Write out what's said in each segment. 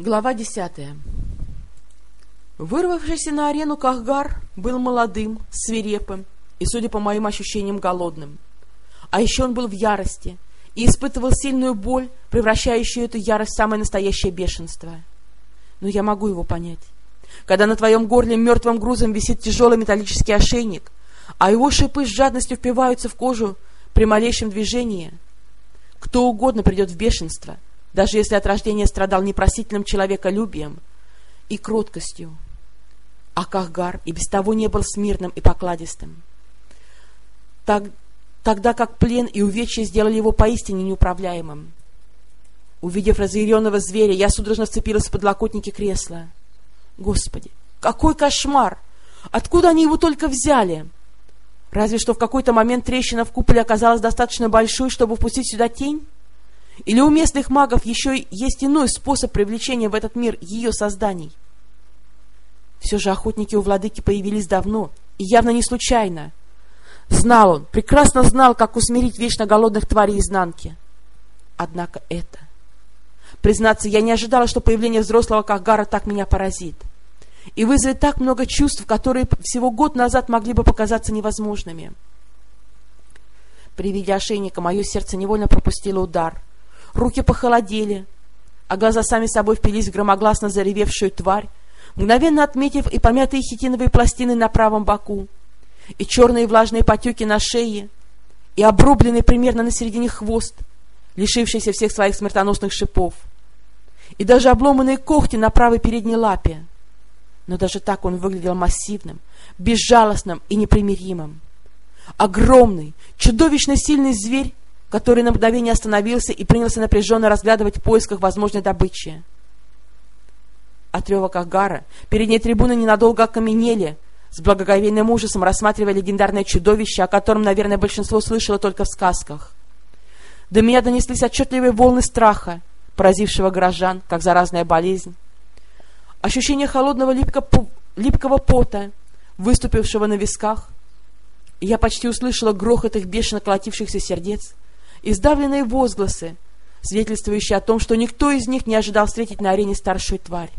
Глава десятая Вырвавшийся на арену Кахгар был молодым, свирепым и, судя по моим ощущениям, голодным. А еще он был в ярости и испытывал сильную боль, превращающую эту ярость в самое настоящее бешенство. Но я могу его понять. Когда на твоем горле мертвым грузом висит тяжелый металлический ошейник, а его шипы с жадностью впиваются в кожу при малейшем движении, кто угодно придет в бешенство — даже если от рождения страдал непросительным человеколюбием и кроткостью. А Кахгар и без того не был смирным и покладистым. Так, тогда как плен и увечья сделали его поистине неуправляемым. Увидев разъяренного зверя, я судорожно вцепилась в подлокотники кресла. Господи, какой кошмар! Откуда они его только взяли? Разве что в какой-то момент трещина в куполе оказалась достаточно большой, чтобы впустить сюда тень? Или у местных магов еще есть иной способ привлечения в этот мир ее созданий? Все же охотники у владыки появились давно, и явно не случайно. Знал он, прекрасно знал, как усмирить вечно голодных тварей изнанки. Однако это... Признаться, я не ожидала, что появление взрослого Кахгара так меня поразит и вызовет так много чувств, которые всего год назад могли бы показаться невозможными. При виде ошейника мое сердце невольно пропустило удар — руки похолодели, а глаза сами собой впились в громогласно заревевшую тварь, мгновенно отметив и помятые хитиновые пластины на правом боку, и черные влажные потеки на шее, и обрубленный примерно на середине хвост, лишившийся всех своих смертоносных шипов, и даже обломанные когти на правой передней лапе. Но даже так он выглядел массивным, безжалостным и непримиримым. Огромный, чудовищно сильный зверь который на мгновение остановился и принялся напряженно разглядывать в поисках возможной добычи. От рева Кахгара передние трибуны ненадолго окаменели, с благоговейным ужасом рассматривая легендарное чудовище, о котором, наверное, большинство слышало только в сказках. До меня донеслись отчетливые волны страха, поразившего горожан, как заразная болезнь. Ощущение холодного липкого, липкого пота, выступившего на висках, и я почти услышала грохот их бешено колотившихся сердец, и сдавленные возгласы, свидетельствующие о том, что никто из них не ожидал встретить на арене старшую тварь.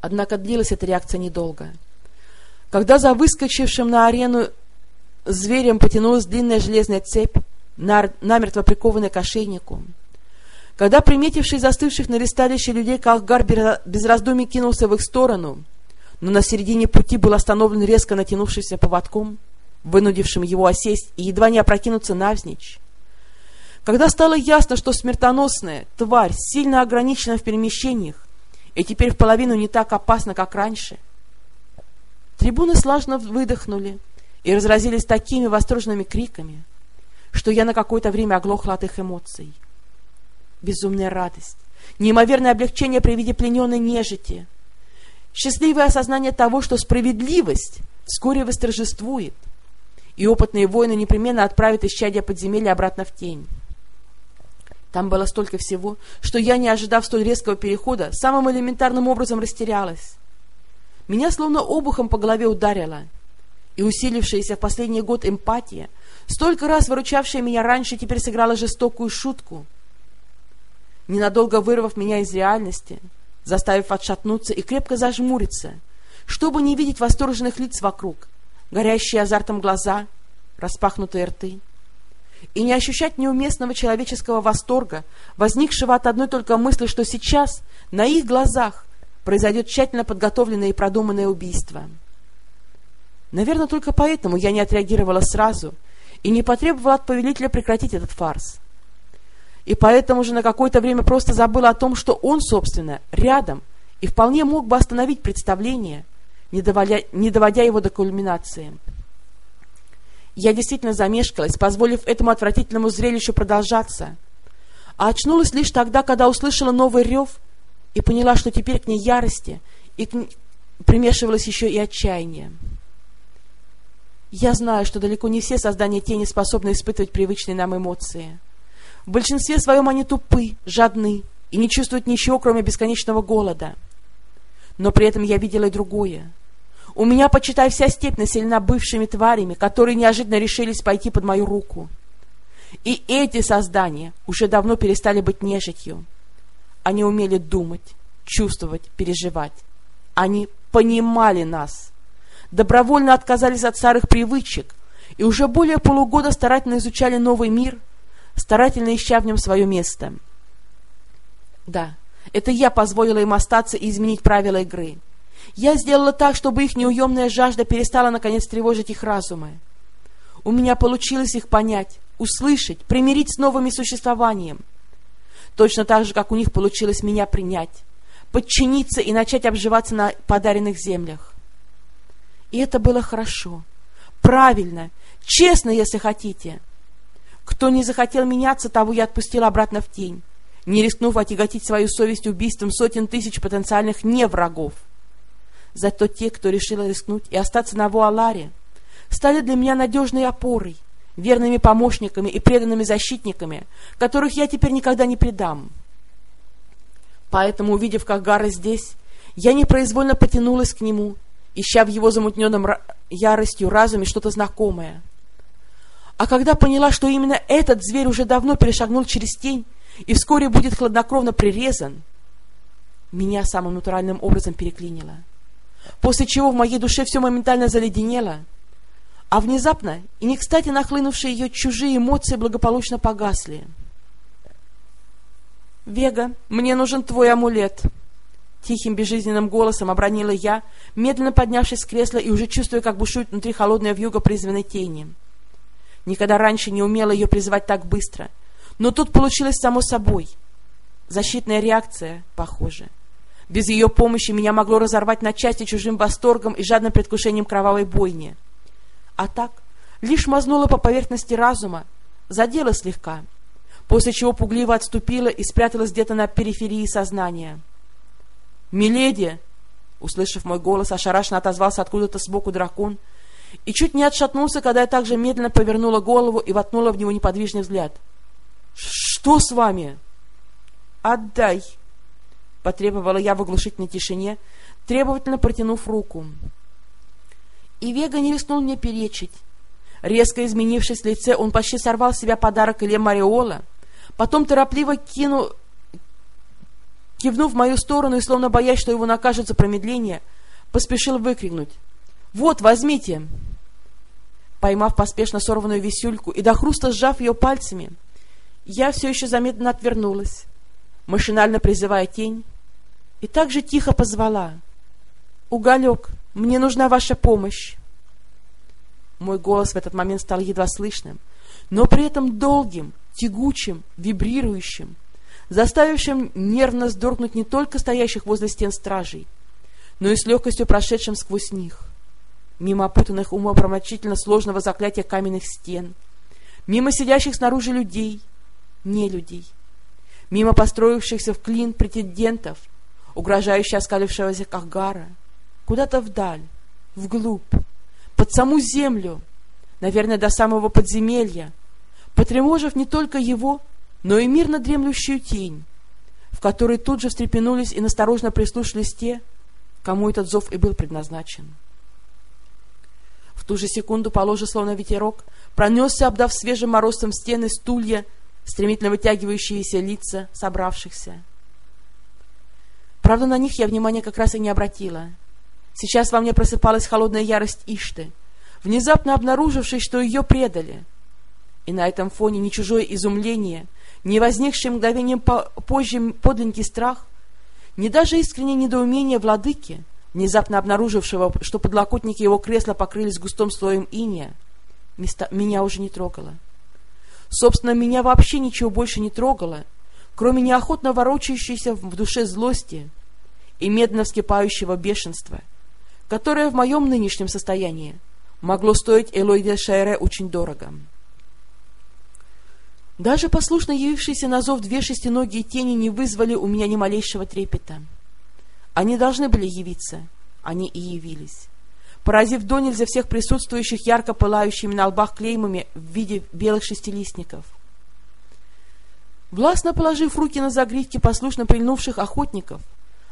Однако длилась эта реакция недолго. Когда за выскочившим на арену зверем потянулась длинная железная цепь, намертво прикованная к ошейнику, когда приметивший застывших на листалище людей Калгар без раздумий кинулся в их сторону, но на середине пути был остановлен резко натянувшимся поводком — вынудившим его осесть и едва не опрокинуться навзничь. Когда стало ясно, что смертоносная тварь сильно ограничена в перемещениях и теперь в половину не так опасна, как раньше, трибуны слажно выдохнули и разразились такими восторженными криками, что я на какое-то время оглохла от их эмоций. Безумная радость, неимоверное облегчение при виде плененной нежити, счастливое осознание того, что справедливость вскоре восторжествует — и опытные воины непременно отправят исчадие подземелья обратно в тень. Там было столько всего, что я, не ожидав столь резкого перехода, самым элементарным образом растерялась. Меня словно обухом по голове ударило, и усилившаяся в последний год эмпатия, столько раз выручавшая меня раньше, теперь сыграла жестокую шутку. Ненадолго вырвав меня из реальности, заставив отшатнуться и крепко зажмуриться, чтобы не видеть восторженных лиц вокруг, горящие азартом глаза, распахнутые рты, и не ощущать неуместного человеческого восторга, возникшего от одной только мысли, что сейчас на их глазах произойдет тщательно подготовленное и продуманное убийство. Наверное, только поэтому я не отреагировала сразу и не потребовала от повелителя прекратить этот фарс. И поэтому же на какое-то время просто забыла о том, что он, собственно, рядом и вполне мог бы остановить представление, не доводя, не доводя его до кульминации. Я действительно замешкалась, позволив этому отвратительному зрелищу продолжаться, а очнулась лишь тогда, когда услышала новый рев и поняла, что теперь к ней ярости и к... примешивалось еще и отчаяние. Я знаю, что далеко не все создания тени способны испытывать привычные нам эмоции. В большинстве своем они тупы, жадны и не чувствуют ничего, кроме бесконечного голода. Но при этом я видела и другое — у меня, почитай, вся степь населена бывшими тварями, которые неожиданно решились пойти под мою руку. И эти создания уже давно перестали быть нежитью. они умели думать, чувствовать, переживать. Они понимали нас, добровольно отказались от старых привычек и уже более полугода старательно изучали новый мир, старательно ища в нем свое место. Да, это я позволила им остаться и изменить правила игры. Я сделала так, чтобы их неуемная жажда перестала наконец тревожить их разумы. У меня получилось их понять, услышать, примирить с новыми существованием. Точно так же, как у них получилось меня принять, подчиниться и начать обживаться на подаренных землях. И это было хорошо, правильно, честно, если хотите. Кто не захотел меняться, того я отпустил обратно в тень, не рискнув отяготить свою совесть убийством сотен тысяч потенциальных неврагов. Зато те, кто решил рискнуть и остаться на Вуаларе, стали для меня надежной опорой, верными помощниками и преданными защитниками, которых я теперь никогда не предам. Поэтому, увидев, как Гара здесь, я непроизвольно потянулась к нему, ища в его замутненном яростью разуме что-то знакомое. А когда поняла, что именно этот зверь уже давно перешагнул через тень и вскоре будет хладнокровно прирезан, меня самым натуральным образом переклинило. После чего в моей душе все моментально заледенело, а внезапно и не кстати нахлынувшие ее чужие эмоции благополучно погасли. «Вега, мне нужен твой амулет!» Тихим безжизненным голосом обронила я, медленно поднявшись с кресла и уже чувствуя, как бушует внутри холодная вьюга призванной тени. Никогда раньше не умела ее призывать так быстро, но тут получилось само собой. Защитная реакция, похоже. Без ее помощи меня могло разорвать на части чужим восторгом и жадным предвкушением кровавой бойни а так лишь мазнула по поверхности разума, задела слегка, после чего пугливо отступила и спряталась где-то на периферии сознания. «Миледи!» Услышав мой голос, ошарашенно отозвался откуда-то сбоку дракон и чуть не отшатнулся, когда я также медленно повернула голову и воткнула в него неподвижный взгляд. «Что с вами?» «Отдай!» — потребовала я в оглушительной тишине, требовательно протянув руку и Вега не рискнул мне перечить. Резко изменившись в лице, он почти сорвал с себя подарок Илье Мариола, потом торопливо кинул, кивнув в мою сторону и, словно боясь, что его накажет за промедление, поспешил выкрикнуть «Вот, возьмите!» Поймав поспешно сорванную висюльку и до хруста сжав ее пальцами, я все еще заметно отвернулась, машинально призывая тень, и так же тихо позвала «Уголек!» Мне нужна ваша помощь. Мой голос в этот момент стал едва слышным, но при этом долгим, тягучим, вибрирующим, заставившим нервно сдоркнуть не только стоящих возле стен стражей, но и с легкостью прошедшим сквозь них, мимо опутанных умопромочительно сложного заклятия каменных стен, мимо сидящих снаружи людей, не людей, мимо построившихся в клин претендентов, угрожающе оскалившегося Кахгара — куда-то вдаль, вглубь, под саму землю, наверное, до самого подземелья, потревожив не только его, но и мирно дремлющую тень, в которой тут же встрепенулись и насторожно прислушались те, кому этот зов и был предназначен. В ту же секунду по словно ветерок, пронесся, обдав свежим морозом стены, стулья, стремительно вытягивающиеся лица собравшихся. Правда, на них я внимания как раз и не обратила — Сейчас во мне просыпалась холодная ярость Ишты, внезапно обнаружившей, что ее предали. И на этом фоне ни чужое изумление, ни возникший мгновением позже подленький страх, ни даже искреннее недоумение владыки, внезапно обнаружившего, что подлокотники его кресла покрылись густым слоем иния, места, меня уже не трогало. Собственно, меня вообще ничего больше не трогало, кроме неохотно ворочающейся в душе злости и медленно вскипающего бешенства — которое в моем нынешнем состоянии могло стоить Элойде Шайре очень дорого. Даже послушно явившиеся на зов две шестиногие тени не вызвали у меня ни малейшего трепета. Они должны были явиться, они и явились, поразив до нельзя всех присутствующих ярко пылающими на лбах клеймами в виде белых шестилистников. Властно положив руки на загривки послушно прильнувших охотников,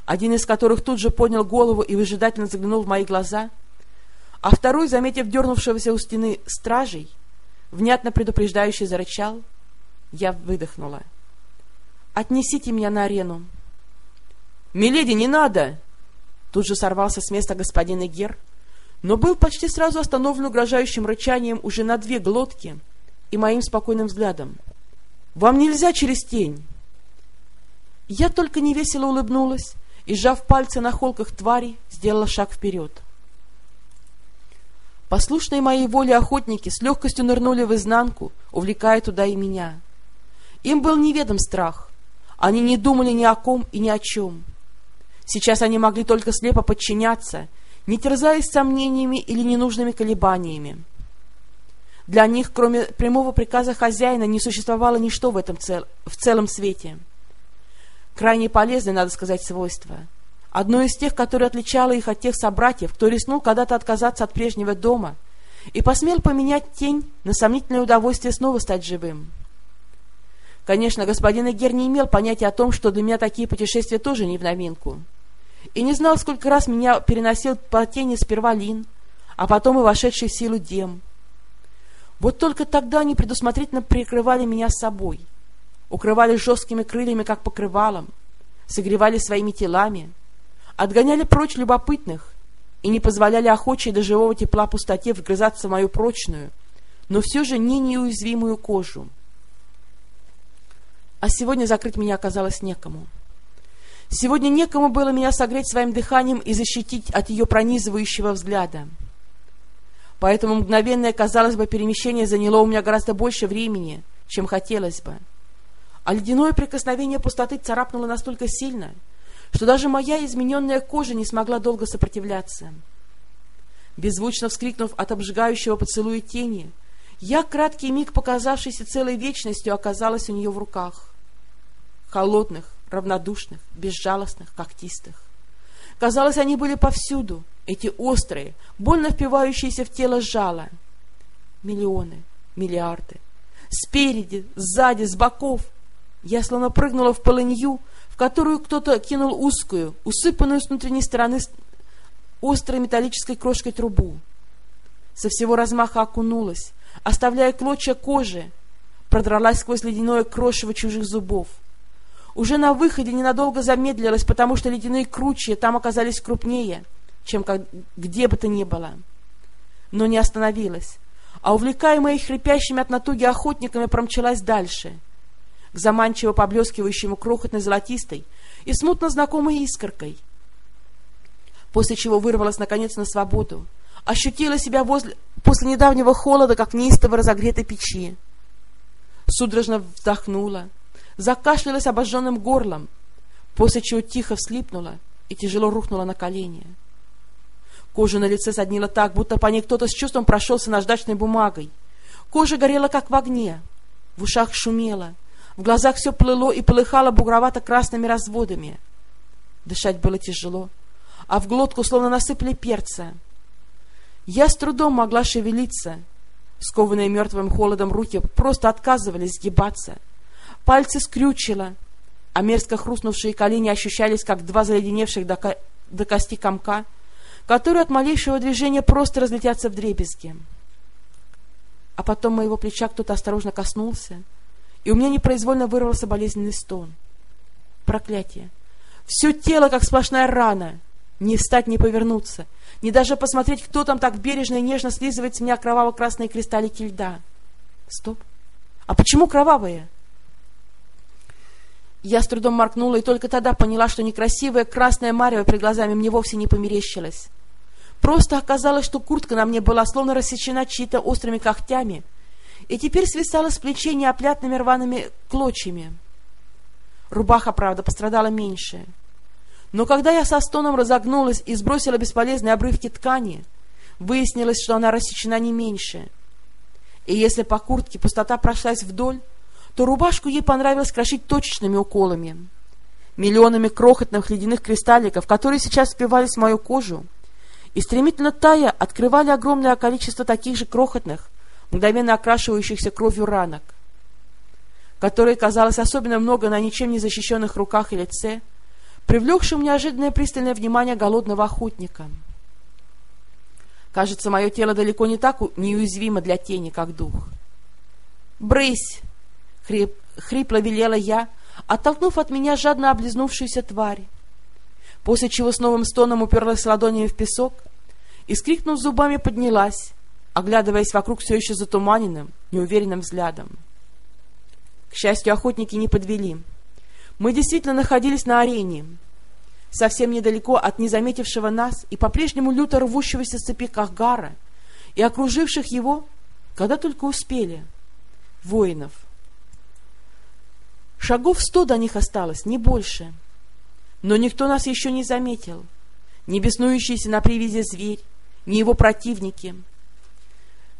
один из которых тут же поднял голову и выжидательно заглянул в мои глаза, а второй, заметив дернувшегося у стены стражей, внятно предупреждающе зарычал, я выдохнула. «Отнесите меня на арену», «Миледи, не надо!» Тут же сорвался с места господин Эгер, но был почти сразу остановлен угрожающим рычанием уже на две глотки и моим спокойным взглядом. «Вам нельзя через тень!» Я только невесело улыбнулась и, сжав пальцы на холках твари, сделала шаг вперед. Послушные моей воле охотники с легкостью нырнули в изнанку, увлекая туда и меня. Им был неведом страх. Они не думали ни о ком и ни о чем. Сейчас они могли только слепо подчиняться, не терзаясь сомнениями или ненужными колебаниями. Для них, кроме прямого приказа хозяина, не существовало ничто в этом цел, в целом свете. Крайне полезное, надо сказать, свойство. Одно из тех, которое отличало их от тех собратьев, кто рискнул когда-то отказаться от прежнего дома и посмел поменять тень на сомнительное удовольствие снова стать живым. Конечно, господин Эгер не имел понятия о том, что для меня такие путешествия тоже не в новинку. И не знал, сколько раз меня переносил по тени сперва Лин, а потом и вошедший в силу Дем. Вот только тогда они предусмотрительно прикрывали меня собой, укрывали жесткими крыльями, как покрывалом, согревали своими телами, отгоняли прочь любопытных и не позволяли охочей до живого тепла пустоте вгрызаться в мою прочную, но все же не неуязвимую кожу а сегодня закрыть меня оказалось некому. Сегодня некому было меня согреть своим дыханием и защитить от ее пронизывающего взгляда. Поэтому мгновенное, казалось бы, перемещение заняло у меня гораздо больше времени, чем хотелось бы. А ледяное прикосновение пустоты царапнуло настолько сильно, что даже моя измененная кожа не смогла долго сопротивляться. Беззвучно вскрикнув от обжигающего поцелуя тени, я, краткий миг показавшийся целой вечностью, оказалась у нее в руках холодных, равнодушных, безжалостных, когтистых. Казалось, они были повсюду, эти острые, больно впивающиеся в тело жало. Миллионы, миллиарды. Спереди, сзади, с боков. Я словно прыгнула в полынью, в которую кто-то кинул узкую, усыпанную с внутренней стороны острой металлической крошкой трубу. Со всего размаха окунулась, оставляя клочья кожи, продралась сквозь ледяное крошево чужих зубов — уже на выходе ненадолго замедлилась, потому что ледяные кручья там оказались крупнее, чем как, где бы то ни было. Но не остановилась, а увлекаемая хрипящими от натуги охотниками промчалась дальше, к заманчиво поблескивающему крохотной золотистой и смутно знакомой искоркой, после чего вырвалась наконец на свободу, ощутила себя возле, после недавнего холода, как неистово разогретой печи. Судорожно вздохнула, закашлялась обожженным горлом, после чего тихо вслипнула и тяжело рухнула на колени. Кожа на лице соднила так, будто по ней кто-то с чувством прошелся наждачной бумагой. Кожа горела, как в огне, в ушах шумело, в глазах все плыло и полыхало бугровато-красными разводами. Дышать было тяжело, а в глотку словно насыпали перца. Я с трудом могла шевелиться. Скованные мертвым холодом руки просто отказывались сгибаться — Пальцы скрючило, а мерзко хрустнувшие колени ощущались, как два заледеневших до, ко до кости комка, которые от малейшего движения просто разлетятся в дребезги. А потом моего плеча кто-то осторожно коснулся, и у меня непроизвольно вырвался болезненный стон. Проклятие! Все тело, как сплошная рана. Не встать, не повернуться, не даже посмотреть, кто там так бережно и нежно слизывает с меня кроваво-красные кристаллики льда. Стоп! А почему кровавые? Я с трудом моркнула и только тогда поняла, что некрасивая красная марево перед глазами мне вовсе не померещилась. Просто оказалось, что куртка на мне была словно рассечена чьи-то острыми когтями и теперь свисала с плечей неопрятными рваными клочьями. Рубаха, правда, пострадала меньше. Но когда я со стоном разогнулась и сбросила бесполезные обрывки ткани, выяснилось, что она рассечена не меньше. И если по куртке пустота прошлась вдоль, то рубашку ей понравилось крошить точечными уколами. Миллионами крохотных ледяных кристалликов, которые сейчас впивались в мою кожу, и стремительно тая открывали огромное количество таких же крохотных, мгновенно окрашивающихся кровью ранок, которые казалось особенно много на ничем не защищенных руках и лице, привлекшим неожиданное пристальное внимание голодного охотника. Кажется, мое тело далеко не так неуязвимо для тени, как дух. «Брысь!» — хрип, хрипло велела я, оттолкнув от меня жадно облизнувшуюся тварь. после чего с новым стоном уперлась ладонями в песок и, скрикнув зубами, поднялась, оглядываясь вокруг все еще затуманенным, неуверенным взглядом. К счастью, охотники не подвели. Мы действительно находились на арене, совсем недалеко от незаметившего нас и по-прежнему люто рвущегося с цепи Кахгара и окруживших его, когда только успели, воинов. Шагов сто до них осталось, не больше. Но никто нас еще не заметил. Ни беснующийся на привязи зверь, ни его противники.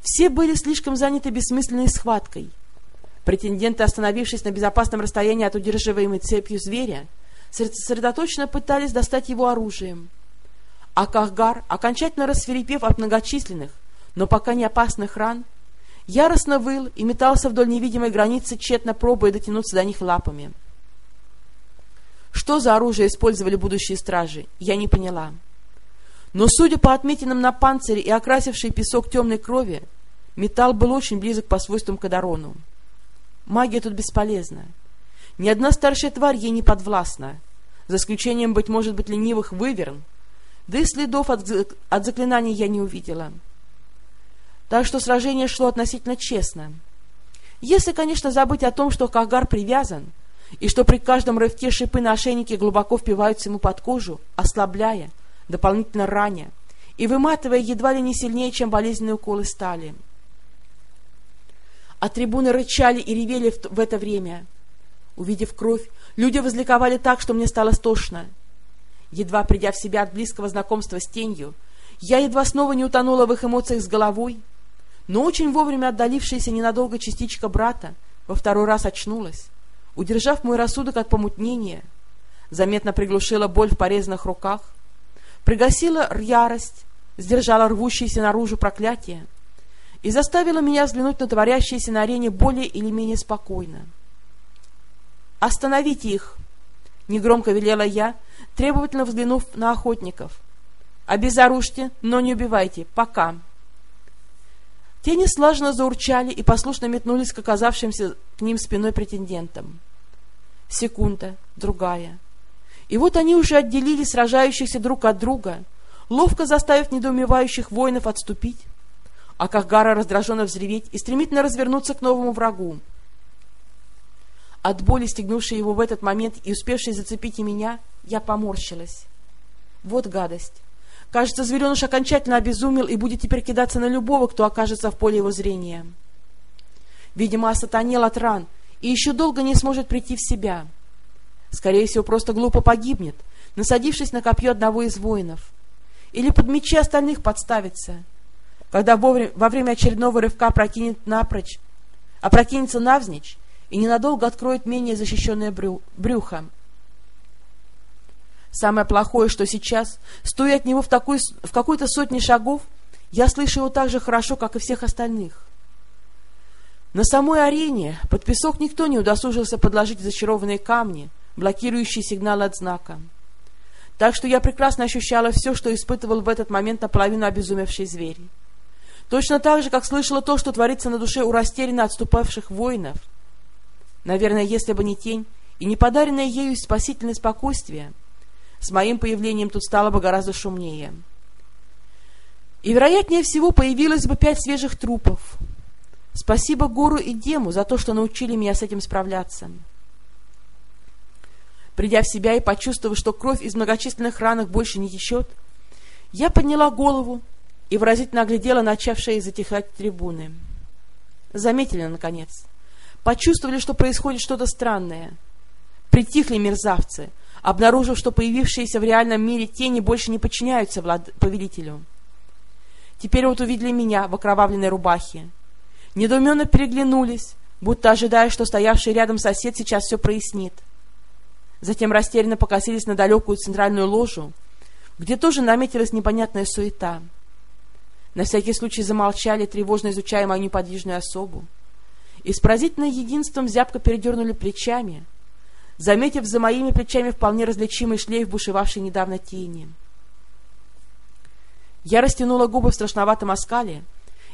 Все были слишком заняты бессмысленной схваткой. Претенденты, остановившись на безопасном расстоянии от удерживаемой цепью зверя, сосредоточенно пытались достать его оружием. А Кахгар, окончательно рассверепев от многочисленных, но пока не опасных ран, яростно выл и метался вдоль невидимой границы, тщетно пробуя дотянуться до них лапами. Что за оружие использовали будущие стражи, я не поняла. Но, судя по отметинам на панцире и окрасившей песок темной крови, металл был очень близок по свойствам к Адарону. Магия тут бесполезна. Ни одна старшая тварь ей не подвластна, за исключением, быть может быть, ленивых выверн, да и следов от, от заклинаний я не увидела. Так что сражение шло относительно честно. Если, конечно, забыть о том, что Кагар привязан, и что при каждом рывке шипы на ошейнике глубоко впиваются ему под кожу, ослабляя, дополнительно раня, и выматывая едва ли не сильнее, чем болезненные уколы стали. А трибуны рычали и ревели в, в это время — Увидев кровь, люди возликовали так, что мне стало стошно. Едва придя в себя от близкого знакомства с тенью, я едва снова не утонула в их эмоциях с головой, но очень вовремя отдалившаяся ненадолго частичка брата во второй раз очнулась, удержав мой рассудок от помутнения, заметно приглушила боль в порезанных руках, пригасила ярость, сдержала рвущееся наружу проклятие и заставила меня взглянуть на творящееся на арене более или менее спокойно. «Остановите их!» — негромко велела я, требовательно взглянув на охотников. «Обезоружьте, но не убивайте. Пока!» Тени слаженно заурчали и послушно метнулись к оказавшимся к ним спиной претендентам. Секунда, другая. И вот они уже отделили сражающихся друг от друга, ловко заставив недоумевающих воинов отступить, а Кахгара раздраженно взреветь и стремительно развернуться к новому врагу. От боли, стегнувшей его в этот момент и успевшей зацепить и меня, я поморщилась. Вот гадость. Кажется, звереныш окончательно обезумел и будет теперь кидаться на любого, кто окажется в поле его зрения. Видимо, осатанел от ран и еще долго не сможет прийти в себя. Скорее всего, просто глупо погибнет, насадившись на копье одного из воинов. Или под мечи остальных подставится. Когда во время очередного рывка прокинет напрочь, опрокинется навзничь и ненадолго откроет менее защищенное брю брюхо. Самое плохое, что сейчас, стоя от него в, такой, в какой-то сотне шагов, я слышу его так же хорошо, как и всех остальных. На самой арене под песок никто не удосужился подложить зачарованные камни, блокирующие сигнал от знака. Так что я прекрасно ощущала все, что испытывал в этот момент наполовину обезумевший зверь. Точно так же, как слышала то, что творится на душе у растерянно отступавших воинов — Наверное, если бы не тень и не подаренное ею спасительное спокойствие, с моим появлением тут стало бы гораздо шумнее. И, вероятнее всего, появилось бы пять свежих трупов. Спасибо Гору и Дему за то, что научили меня с этим справляться. Придя в себя и почувствовав, что кровь из многочисленных ранок больше не течет, я подняла голову и выразительно оглядела начавшие затихать трибуны. Заметили, наконец почувствовали, что происходит что-то странное. Притихли мерзавцы, обнаружив, что появившиеся в реальном мире тени больше не подчиняются влад... повелителю. Теперь вот увидели меня в окровавленной рубахе. Недоуменно переглянулись, будто ожидая, что стоявший рядом сосед сейчас все прояснит. Затем растерянно покосились на далекую центральную ложу, где тоже наметилась непонятная суета. На всякий случай замолчали, тревожно изучая мою неподвижную особу и с поразительным единством зябко передернули плечами, заметив за моими плечами вполне различимый шлейф бушевавшей недавно тени. Я растянула губы в страшноватом оскале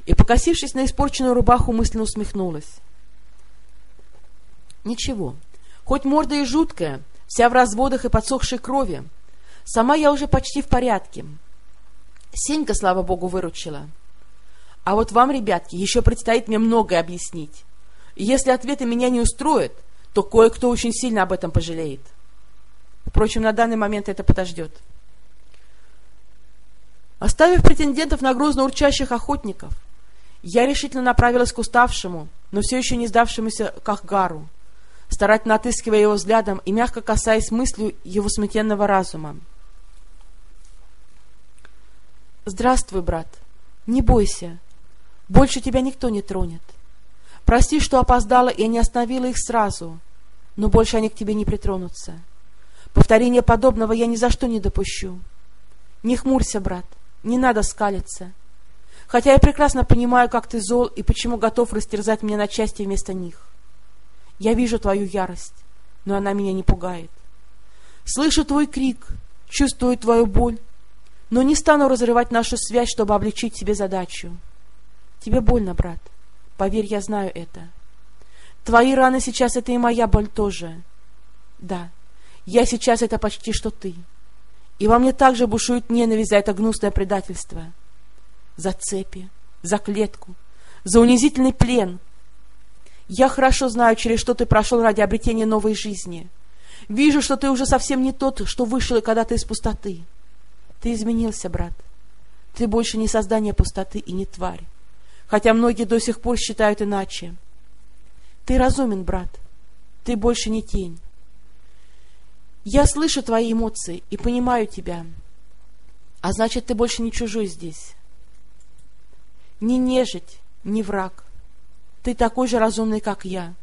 и, покосившись на испорченную рубаху, мысленно усмехнулась. Ничего, хоть морда и жуткая, вся в разводах и подсохшей крови, Сама я уже почти в порядке. Сенька, слава богу, выручила. А вот вам, ребятки, еще предстоит мне многое объяснить. И если ответы меня не устроят, то кое-кто очень сильно об этом пожалеет. Впрочем, на данный момент это подождет. Оставив претендентов на грозно урчащих охотников, я решительно направилась к уставшему, но все еще не сдавшемуся Кахгару, старательно отыскивая его взглядом и мягко касаясь мыслью его смятенного разума. «Здравствуй, брат. Не бойся. Больше тебя никто не тронет. Прости, что опоздала и не остановила их сразу, но больше они к тебе не притронутся. Повторения подобного я ни за что не допущу. Не хмурься, брат, не надо скалиться. Хотя я прекрасно понимаю, как ты зол и почему готов растерзать меня на части вместо них. Я вижу твою ярость, но она меня не пугает. Слышу твой крик, чувствую твою боль, но не стану разрывать нашу связь, чтобы облегчить тебе задачу. Тебе больно, брат. Поверь, я знаю это. Твои раны сейчас — это и моя боль тоже. Да, я сейчас — это почти что ты. И во мне также бушует ненависть за это гнусное предательство. За цепи, за клетку, за унизительный плен. Я хорошо знаю, через что ты прошел ради обретения новой жизни. Вижу, что ты уже совсем не тот, что вышел когда-то из пустоты. Ты изменился, брат. Ты больше не создание пустоты и не тварь, хотя многие до сих пор считают иначе. Ты разумен, брат. Ты больше не тень. Я слышу твои эмоции и понимаю тебя. А значит, ты больше не чужой здесь. Не нежить, не враг. Ты такой же разумный, как я.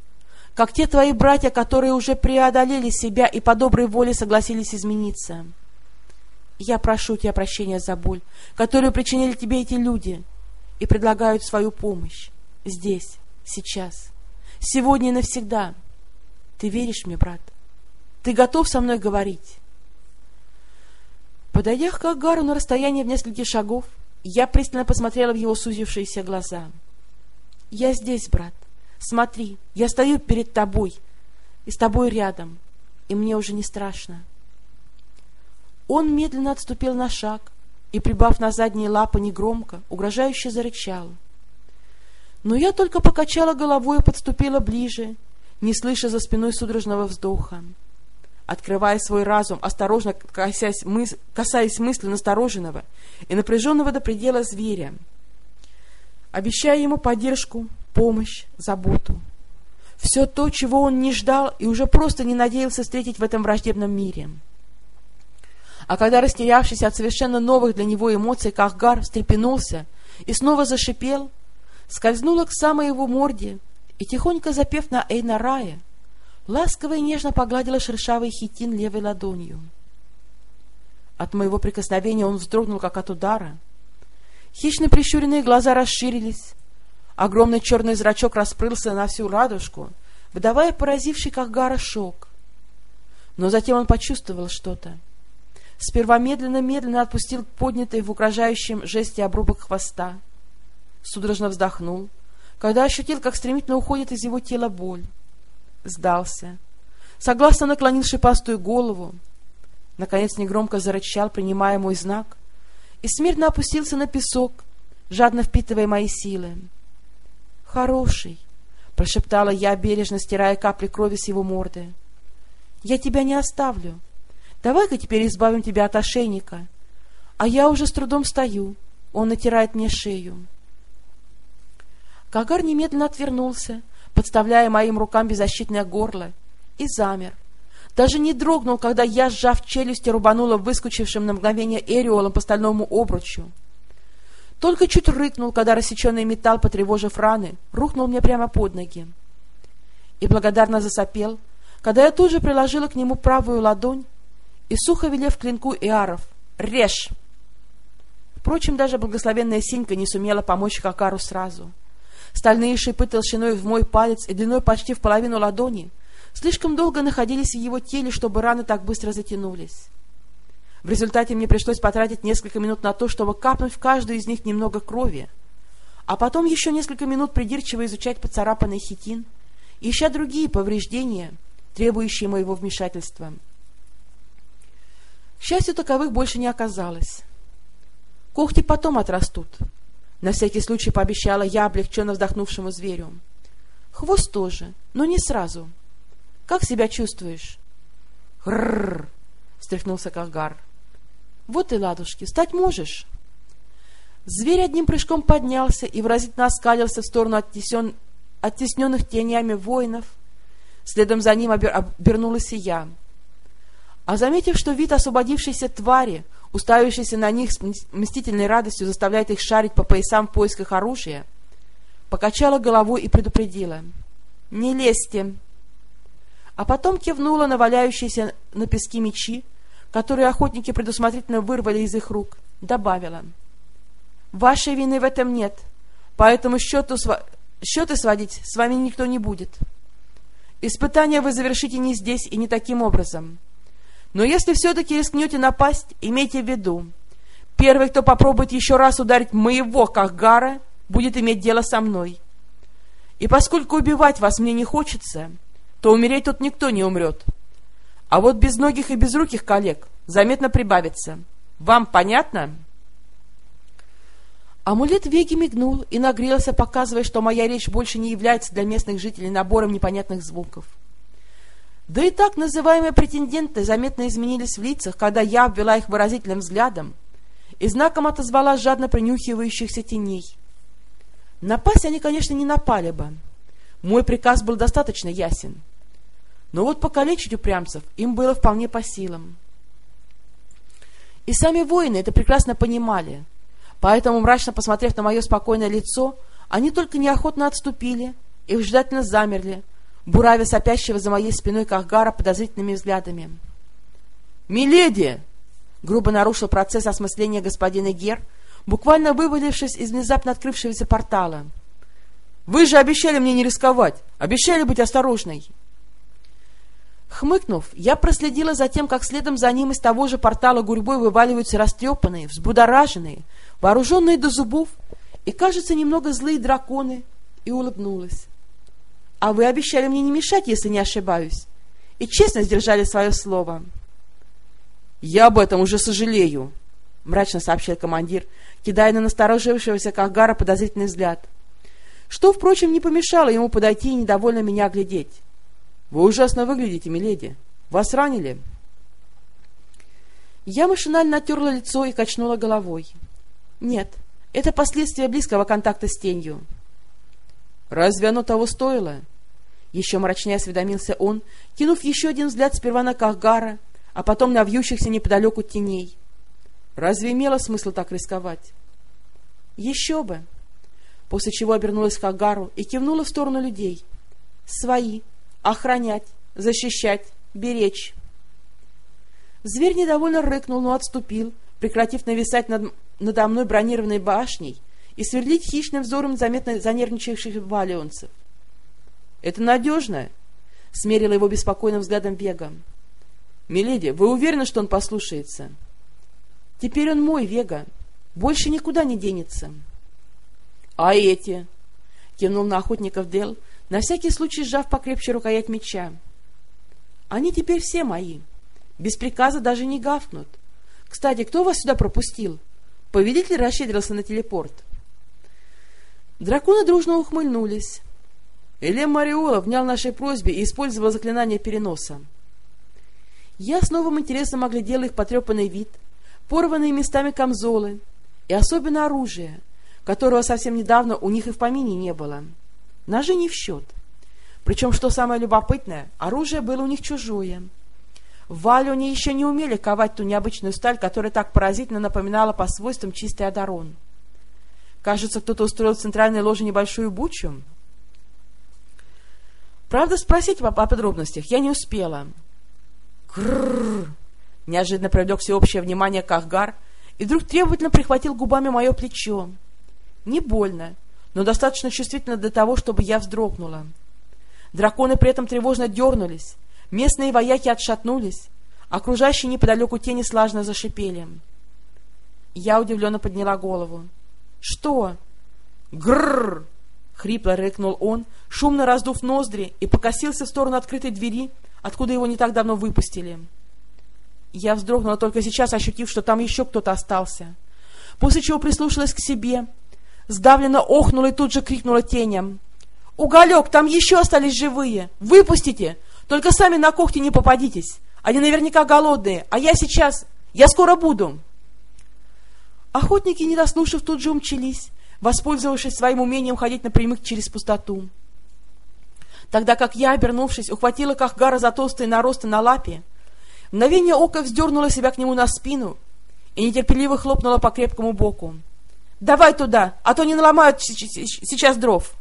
Как те твои братья, которые уже преодолели себя и по доброй воле согласились измениться. Я прошу тебя прощения за боль, которую причинили тебе эти люди, и предлагают свою помощь. Здесь, сейчас, сегодня и навсегда. Ты веришь мне, брат? Ты готов со мной говорить? Подойдя к Агару на расстояние в несколько шагов, я пристально посмотрела в его сузившиеся глаза. «Я здесь, брат. Смотри, я стою перед тобой и с тобой рядом, и мне уже не страшно». Он медленно отступил на шаг и, прибав на задние лапы негромко, угрожающе зарычал. Но я только покачала головой и подступила ближе, не слыша за спиной судорожного вздоха. Открывая свой разум, осторожно касаясь, мыс... касаясь мысли настороженного и напряженного до предела зверя, обещая ему поддержку, помощь, заботу. Все то, чего он не ждал и уже просто не надеялся встретить в этом враждебном мире — а когда растерявшийся от совершенно новых для него эмоций Кахгар встрепенулся и снова зашипел, скользнула к самой его морде и, тихонько запев на Эйнарае, ласково и нежно погладила шершавый хитин левой ладонью. От моего прикосновения он вздрогнул, как от удара. Хищно прищуренные глаза расширились, огромный черный зрачок распрылся на всю радужку, выдавая поразивший Кахгара шок. Но затем он почувствовал что-то — Сперва медленно-медленно отпустил поднятый в угрожающем жесте обрубок хвоста. Судорожно вздохнул, когда ощутил, как стремительно уходит из его тела боль. Сдался. Согласно наклонил шипастую голову. Наконец негромко зарычал, принимая мой знак, и смирно опустился на песок, жадно впитывая мои силы. «Хороший!» — прошептала я, бережно стирая капли крови с его морды. «Я тебя не оставлю!» Давай-ка теперь избавим тебя от ошейника. А я уже с трудом стою. Он натирает мне шею. Кагар немедленно отвернулся, подставляя моим рукам беззащитное горло, и замер. Даже не дрогнул, когда я, сжав челюсти, рубанула выскочившим на мгновение эриолом по стальному обручу. Только чуть рыкнул, когда рассеченный металл, потревожив раны, рухнул мне прямо под ноги. И благодарно засопел, когда я тут же приложила к нему правую ладонь, и сухо велев клинку Иаров «Режь!». Впрочем, даже благословенная Синька не сумела помочь Какару сразу. Стальные шипы толщиной в мой палец и длиной почти в половину ладони слишком долго находились в его теле, чтобы раны так быстро затянулись. В результате мне пришлось потратить несколько минут на то, чтобы капнуть в каждую из них немного крови, а потом еще несколько минут придирчиво изучать поцарапанный хитин, ища другие повреждения, требующие моего вмешательства. К счастью, таковых больше не оказалось. Когти потом отрастут. На всякий случай пообещала я облегченно вздохнувшему зверю. Хвост тоже, но не сразу. Как себя чувствуешь? Грррр! встряхнулся Кагар. Вот и ладушки, встать можешь? Зверь одним прыжком поднялся и выразительно оскалился в сторону оттесен... оттесненных тенями воинов. Следом за ним обер... обернулась и я. А заметив, что вид освободившейся твари, уставившейся на них с мстительной радостью, заставляет их шарить по поясам в поисках оружия, покачала головой и предупредила. «Не лезьте!» А потом кивнула на валяющиеся на песке мечи, которые охотники предусмотрительно вырвали из их рук, добавила. «Вашей вины в этом нет, поэтому счету св... счеты сводить с вами никто не будет. Испытания вы завершите не здесь и не таким образом. Но если все-таки рискнете напасть, имейте в виду, первый, кто попробует еще раз ударить моего Кахгара, будет иметь дело со мной. И поскольку убивать вас мне не хочется, то умереть тут никто не умрет. А вот без ногих и безруких коллег заметно прибавится. Вам понятно?» Амулет Веги мигнул и нагрелся, показывая, что моя речь больше не является для местных жителей набором непонятных звуков. Да и так называемые претенденты заметно изменились в лицах, когда я обвела их выразительным взглядом и знаком отозвала жадно принюхивающихся теней. Напасть они, конечно, не напали бы. Мой приказ был достаточно ясен. Но вот покалечить упрямцев им было вполне по силам. И сами воины это прекрасно понимали, поэтому, мрачно посмотрев на мое спокойное лицо, они только неохотно отступили и вжидательно замерли, буравя сопящего за моей спиной Кахгара подозрительными взглядами. «Миледи!» — грубо нарушил процесс осмысления господина Гер, буквально вывалившись из внезапно открывшегося портала. «Вы же обещали мне не рисковать, обещали быть осторожной!» Хмыкнув, я проследила за тем, как следом за ним из того же портала гурьбой вываливаются растрепанные, взбудораженные, вооруженные до зубов и, кажется, немного злые драконы, и улыбнулась. А вы обещали мне не мешать, если не ошибаюсь, и честно сдержали свое слово. — Я об этом уже сожалею, — мрачно сообщил командир, кидая на насторожившегося Кахгара подозрительный взгляд, что, впрочем, не помешало ему подойти и недовольно меня глядеть. — Вы ужасно выглядите, миледи. Вас ранили? Я машинально оттерла лицо и качнула головой. — Нет, это последствия близкого контакта с тенью. — Разве оно того стоило? Еще мрачнее осведомился он, кинув еще один взгляд сперва на Кахгара, а потом на вьющихся неподалеку теней. Разве имело смысл так рисковать? Еще бы! После чего обернулась к Кахгару и кивнула в сторону людей. Свои. Охранять, защищать, беречь. Зверь недовольно рыкнул, но отступил, прекратив нависать над, надо мной бронированной башней и сверлить хищным взором заметно занервничавших валионцев. — Это надежно? — смерила его беспокойным взглядом Вега. — Миледи, вы уверены, что он послушается? — Теперь он мой, Вега. Больше никуда не денется. — А эти? — кивнул на охотников Дел, на всякий случай сжав покрепче рукоять меча. — Они теперь все мои. Без приказа даже не гавкнут. Кстати, кто вас сюда пропустил? Повелитель расщедрился на телепорт. — Драконы дружно ухмыльнулись. Элем Мариола внял нашей просьбе и использовал заклинание переноса. Я с новым интересом оглядел их потрепанный вид, порванные местами камзолы и особенно оружие, которого совсем недавно у них и в помине не было. Ножи не в счет. Причем, что самое любопытное, оружие было у них чужое. В Вале еще не умели ковать ту необычную сталь, которая так поразительно напоминала по свойствам чистый одарон. Кажется, кто-то устроил в центральной ложе небольшую бучу. Правда, спросить о, подробностях я не успела. Крррр! Неожиданно привлек всеобщее внимание Кахгар и вдруг требовательно прихватил губами мое плечо. Не больно, но достаточно чувствительно для того, чтобы я вздрогнула. Драконы при этом тревожно дернулись, местные вояки отшатнулись, окружающие неподалеку тени слажно зашипели. Я удивленно подняла голову. «Что?» «Грррр!» — хрипло рыкнул он, шумно раздув ноздри и покосился в сторону открытой двери, откуда его не так давно выпустили. Я вздрогнула только сейчас, ощутив, что там еще кто-то остался. После чего прислушалась к себе, сдавленно охнула и тут же крикнула теням. «Уголек, там еще остались живые! Выпустите! Только сами на когти не попадитесь! Они наверняка голодные, а я сейчас... Я скоро буду!» Охотники, не дослушав, тут же умчались, воспользовавшись своим умением ходить напрямик через пустоту. Тогда как я, обернувшись, ухватила Кахгара за толстые наросты на лапе, мгновение ока вздернула себя к нему на спину и нетерпеливо хлопнула по крепкому боку. «Давай туда, а то не наломают сейчас дров!»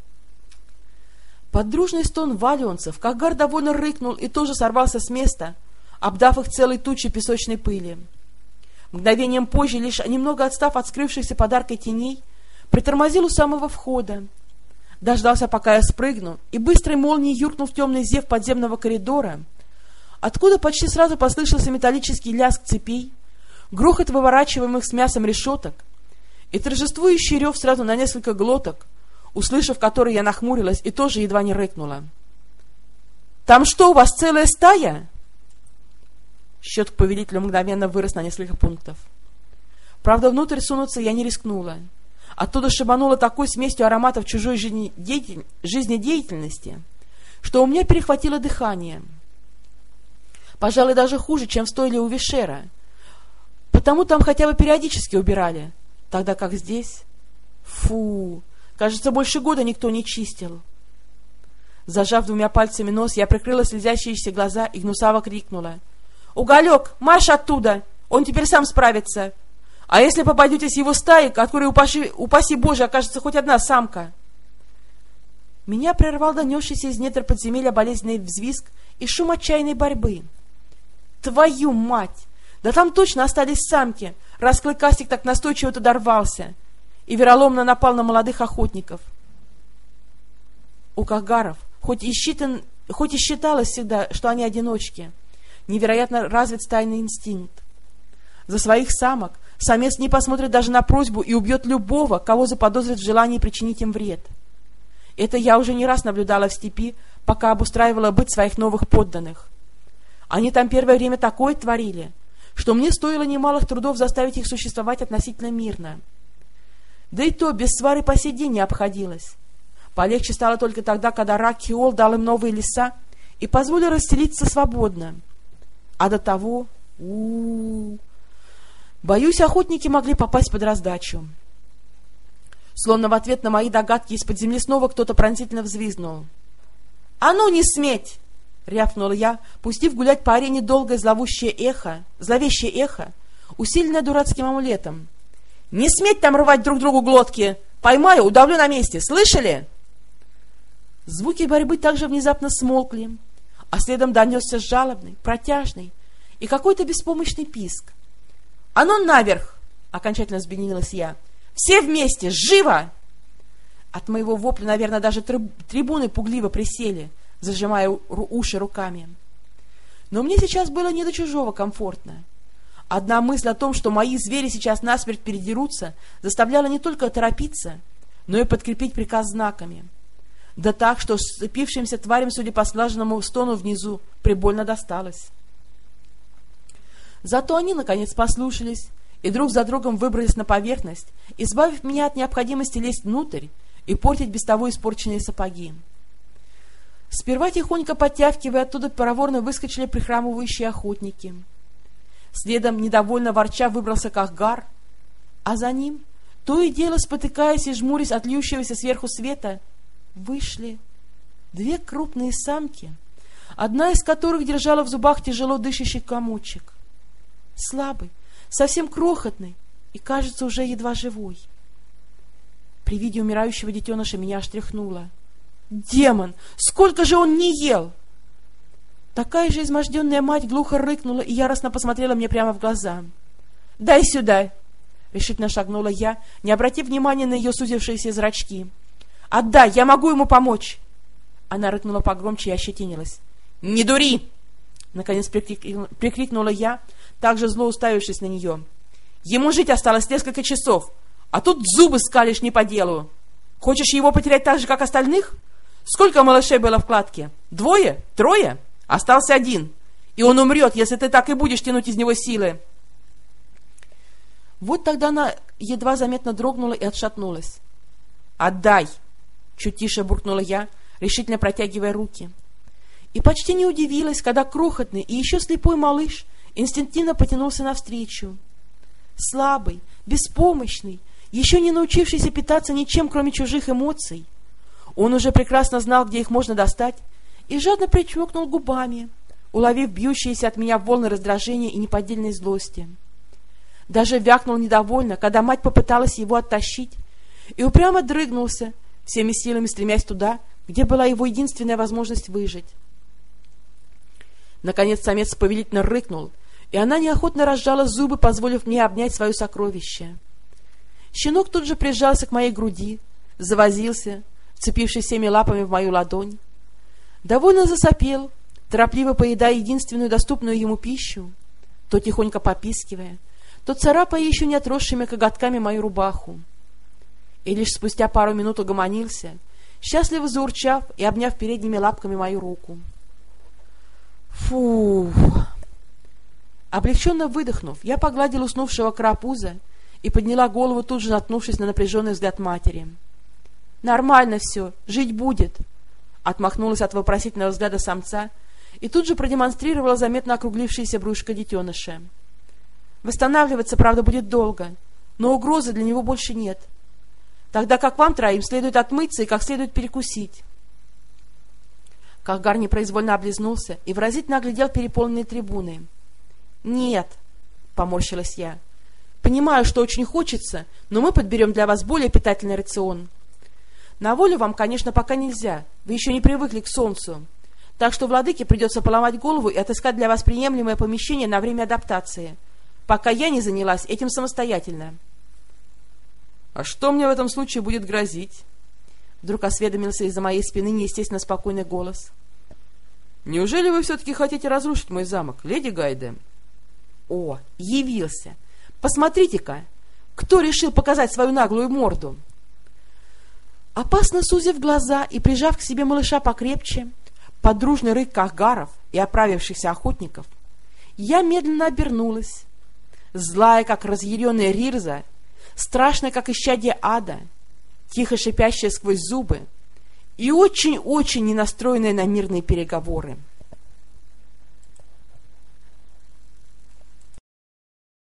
Под дружный стон валионцев Кахгар довольно рыкнул и тоже сорвался с места, обдав их целой тучей песочной пыли. Мгновением позже, лишь немного отстав от скрывшихся подаркой теней, притормозил у самого входа, дождался, пока я спрыгну, и быстрой молнией юркнул в темный зев подземного коридора, откуда почти сразу послышался металлический лязг цепей, грохот выворачиваемых с мясом решеток и торжествующий рев сразу на несколько глоток, услышав который, я нахмурилась и тоже едва не рыкнула. «Там что, у вас целая стая?» Счет к повелителю мгновенно вырос на несколько пунктов. Правда, внутрь сунуться я не рискнула. Оттуда шибануло такой смесью ароматов чужой жизнедеятель... жизнедеятельности, что у меня перехватило дыхание. Пожалуй, даже хуже, чем в стойле у Вишера. Потому там хотя бы периодически убирали, тогда как здесь... Фу! Кажется, больше года никто не чистил. Зажав двумя пальцами нос, я прикрыла слезящиеся глаза и гнусаво крикнула. «Уголек, марш оттуда! Он теперь сам справится!» А если попадетесь его стаи, которой, упаси, упаси Боже, окажется хоть одна самка? Меня прервал донесшийся из недр подземелья болезненный взвизг и шум отчаянной борьбы. Твою мать! Да там точно остались самки, раз клыкастик так настойчиво туда рвался и вероломно напал на молодых охотников. У Кагаров, хоть и, считан, хоть и считалось всегда, что они одиночки, невероятно развит стайный инстинкт. За своих самок Самец не посмотрит даже на просьбу и убьет любого, кого заподозрит в желании причинить им вред. Это я уже не раз наблюдала в степи, пока обустраивала быт своих новых подданных. Они там первое время такое творили, что мне стоило немалых трудов заставить их существовать относительно мирно. Да и то без свары по сей день не обходилось. Полегче стало только тогда, когда Ракхиол дал им новые леса и позволил расселиться свободно. А до того... У -у -у, Боюсь, охотники могли попасть под раздачу. Словно в ответ на мои догадки из-под земли снова кто-то пронзительно взвизнул. — А ну не сметь! — рявкнула я, пустив гулять по арене долгое зловущее эхо, зловещее эхо, усиленное дурацким амулетом. — Не сметь там рвать друг другу глотки! Поймаю, удавлю на месте! Слышали? Звуки борьбы также внезапно смолкли, а следом донесся жалобный, протяжный и какой-то беспомощный писк. «А ну наверх!» — окончательно взбенилась я. «Все вместе! Живо!» От моего вопля, наверное, даже трибуны пугливо присели, зажимая уши руками. Но мне сейчас было не до чужого комфортно. Одна мысль о том, что мои звери сейчас насмерть передерутся, заставляла не только торопиться, но и подкрепить приказ знаками. Да так, что сцепившимся тварям, судя по слаженному стону внизу, прибольно досталось. Зато они, наконец, послушались и друг за другом выбрались на поверхность, избавив меня от необходимости лезть внутрь и портить без того испорченные сапоги. Сперва тихонько подтягивая, оттуда проворно выскочили прихрамывающие охотники. Следом, недовольно ворча, выбрался Кахгар, а за ним, то и дело спотыкаясь и жмурясь от льющегося сверху света, вышли две крупные самки, одна из которых держала в зубах тяжело дышащий комочек слабый, совсем крохотный и, кажется, уже едва живой. При виде умирающего детеныша меня аж тряхнуло. «Демон! Сколько же он не ел!» Такая же изможденная мать глухо рыкнула и яростно посмотрела мне прямо в глаза. «Дай сюда!» — решительно шагнула я, не обратив внимания на ее сузившиеся зрачки. «Отдай! Я могу ему помочь!» Она рыкнула погромче и ощетинилась. «Не дури!» Наконец прикрикнула я, также зло уставившись на нее. «Ему жить осталось несколько часов, а тут зубы скалишь не по делу. Хочешь его потерять так же, как остальных? Сколько малышей было в кладке? Двое? Трое? Остался один. и он умрет, если ты так и будешь тянуть из него силы. Вот тогда она едва заметно дрогнула и отшатнулась. «Отдай!» — чуть тише буркнула я, решительно протягивая руки. И почти не удивилась, когда крохотный и еще слепой малыш инстинктивно потянулся навстречу. Слабый, беспомощный, еще не научившийся питаться ничем, кроме чужих эмоций. Он уже прекрасно знал, где их можно достать, и жадно причмокнул губами, уловив бьющиеся от меня волны раздражения и неподдельной злости. Даже вякнул недовольно, когда мать попыталась его оттащить, и упрямо дрыгнулся, всеми силами стремясь туда, где была его единственная возможность выжить. Наконец самец повелительно рыкнул, и она неохотно разжала зубы, позволив мне обнять свое сокровище. Щенок тут же прижался к моей груди, завозился, вцепившись всеми лапами в мою ладонь. Довольно засопел, торопливо поедая единственную доступную ему пищу, то тихонько попискивая, то царапая еще не отросшими коготками мою рубаху. И лишь спустя пару минут угомонился, счастливо заурчав и обняв передними лапками мою руку. Фу! Облегченно выдохнув, я погладил уснувшего крапуза и подняла голову, тут же наткнувшись на напряженный взгляд матери. «Нормально все, жить будет!» Отмахнулась от вопросительного взгляда самца и тут же продемонстрировала заметно округлившееся брюшко детеныша. Восстанавливаться, правда, будет долго, но угрозы для него больше нет. Тогда как вам троим следует отмыться и как следует перекусить. Кахгар непроизвольно облизнулся и выразительно оглядел переполненные трибуны. «Нет», — поморщилась я, — «понимаю, что очень хочется, но мы подберем для вас более питательный рацион. На волю вам, конечно, пока нельзя, вы еще не привыкли к солнцу, так что владыке придется поломать голову и отыскать для вас приемлемое помещение на время адаптации, пока я не занялась этим самостоятельно». «А что мне в этом случае будет грозить?» Вдруг осведомился из-за моей спины неестественно спокойный голос. «Неужели вы все-таки хотите разрушить мой замок, леди Гайде?» «О, явился! Посмотрите-ка! Кто решил показать свою наглую морду?» Опасно сузив глаза и прижав к себе малыша покрепче, под дружный рык кахгаров и оправившихся охотников, я медленно обернулась, злая, как разъяренная Рирза, страшная, как исчадие ада — тихо шипящая сквозь зубы и очень-очень ненастроенная на мирные переговоры. —